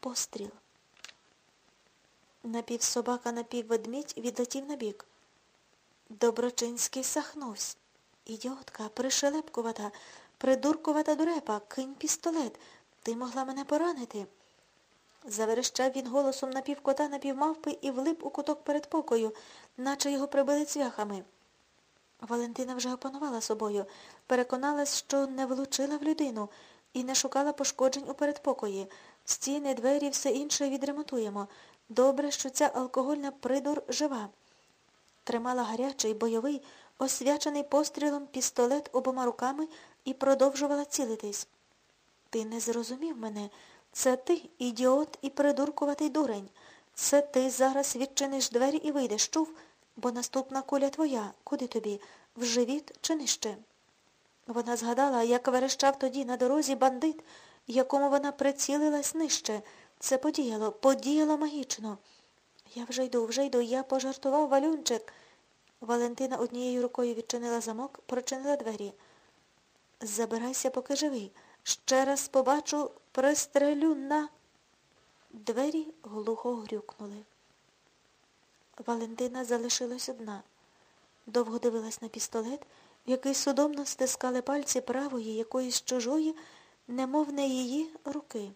Постріл. Напівсобака, напівведмідь відлетів набік. Доброчинський сахнувся. Ідіотка, пришелепкувата, придуркувата дурепа, кинь пістолет. Ти могла мене поранити. Заверещав він голосом напівкота, напівмавпи і влип у куток передпокою, наче його прибили цвяхами. Валентина вже опанувала собою, переконалась, що не влучила в людину і не шукала пошкоджень у передпокої. Стіни, двері, все інше відремонтуємо. Добре, що ця алкогольна придур жива. Тримала гарячий, бойовий, освячений пострілом пістолет обома руками і продовжувала цілитись. Ти не зрозумів мене. Це ти, ідіот і придуркуватий дурень. Це ти зараз відчиниш двері і вийдеш, чув, бо наступна куля твоя. Куди тобі? В живіт чи нижче? Вона згадала, як верещав тоді на дорозі бандит, якому вона прицілилась нижче. Це подіяло, подіяло магічно. Я вже йду, вже йду, я пожартував валюнчик. Валентина однією рукою відчинила замок, прочинила двері. Забирайся, поки живий. Ще раз побачу, пристрелю на. Двері глухо грюкнули. Валентина залишилась одна. Довго дивилась на пістолет, який судомно стискали пальці правої, якоїсь чужої, немов не її руки.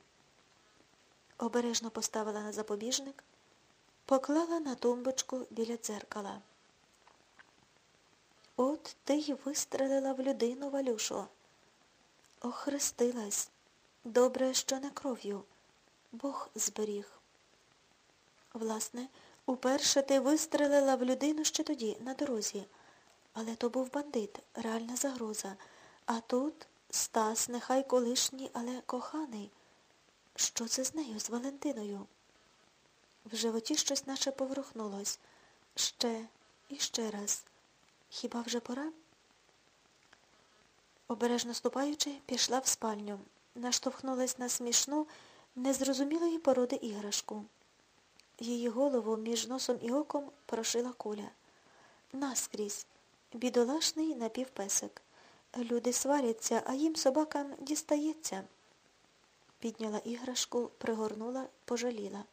Обережно поставила на запобіжник, поклала на тумбочку біля дзеркала. От ти й вистрелила в людину, Валюшо. Охрестилась. Добре, що не кров'ю. Бог зберіг. Власне, уперше ти вистрелила в людину ще тоді, на дорозі. Але то був бандит, реальна загроза. А тут Стас, нехай колишній, але коханий. Що це з нею, з Валентиною? В животі щось наче поворухнулось. Ще і ще раз. Хіба вже пора? Обережно ступаючи, пішла в спальню. Наштовхнулась на смішну, незрозумілої породи іграшку. Її голову між носом і оком прошила куля. Наскрізь. Бідолашний напівпесик. Люди сваряться, а їм собакам дістається. Підняла іграшку, пригорнула, пожаліла.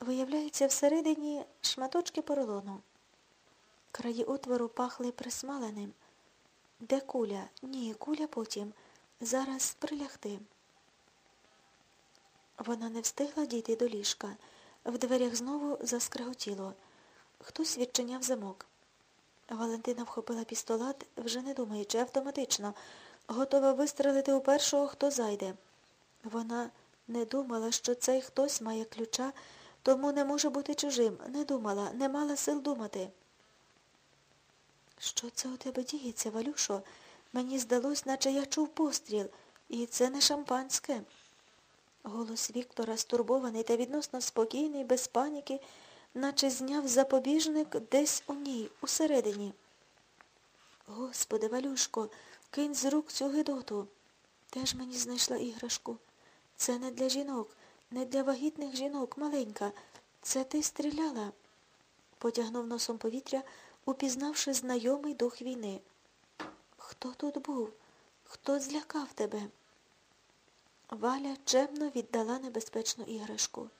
Виявляється, всередині шматочки поролону. Краї отвору пахли присмаленим. Де куля? Ні, куля потім. Зараз прилягти. Вона не встигла дійти до ліжка. В дверях знову заскреготіло. Хтось відчиняв замок. Валентина вхопила пістолет, вже не думаючи, автоматично, готова вистрелити у першого, хто зайде. Вона не думала, що цей хтось має ключа, тому не може бути чужим. Не думала, не мала сил думати. Що це у тебе діється, Валюшо? Мені здалось, наче я чув постріл, і це не шампанське. Голос Віктора, стурбований та відносно спокійний, без паніки, наче зняв запобіжник десь у ній, усередині. Господи, Валюшко, кинь з рук цю гидоту. Теж мені знайшла іграшку. Це не для жінок, не для вагітних жінок, маленька. Це ти стріляла. Потягнув носом повітря, упізнавши знайомий дух війни. Хто тут був? Хто злякав тебе? Валя чемно віддала небезпечну іграшку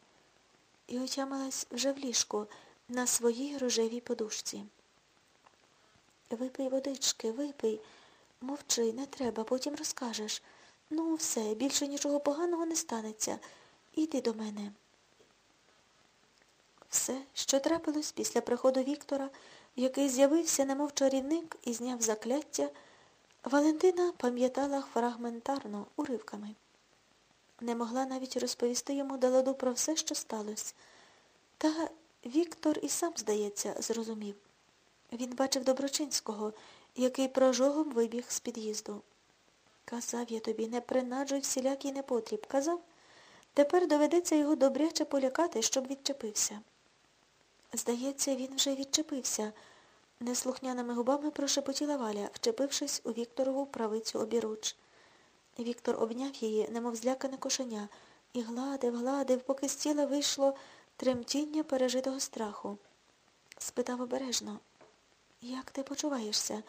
і отямилась вже в ліжку на своїй рожевій подушці. Випий водички, випий, мовчи, не треба, потім розкажеш. Ну, все, більше нічого поганого не станеться. Іди до мене. Все, що трапилось після приходу Віктора, який з'явився, немов чарівник і зняв закляття, Валентина пам'ятала фрагментарно, уривками. Не могла навіть розповісти йому до про все, що сталося. Та Віктор і сам, здається, зрозумів. Він бачив Доброчинського, який прожогом вибіг з під'їзду. Казав я тобі, не принаджуй всілякий непотріб. Казав, тепер доведеться його добряче полякати, щоб відчепився. Здається, він вже відчепився. Неслухняними губами прошепотіла Валя, вчепившись у Вікторову правицю обіруч. Віктор обняв її, немов злякане кошеня, і гладив, гладив, поки з тіла вийшло тремтіння пережитого страху. Спитав обережно, як ти почуваєшся?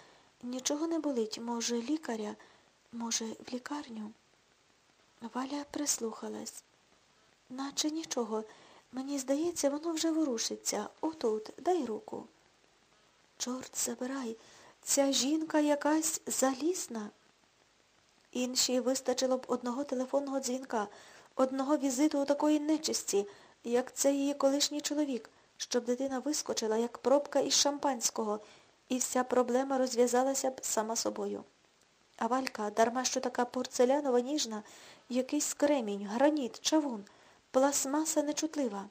Нічого не болить, може, лікаря, може, в лікарню? Валя прислухалась. Наче нічого. Мені здається, воно вже ворушиться. Отут, дай руку. Чорт забирай, ця жінка якась залісна. Іншій вистачило б одного телефонного дзвінка, одного візиту у такої нечисті, як це її колишній чоловік, щоб дитина вискочила, як пробка із шампанського, і вся проблема розв'язалася б сама собою. А Валька, дарма що така порцелянова ніжна, якийсь кремінь, граніт, чавун, пластмаса нечутлива.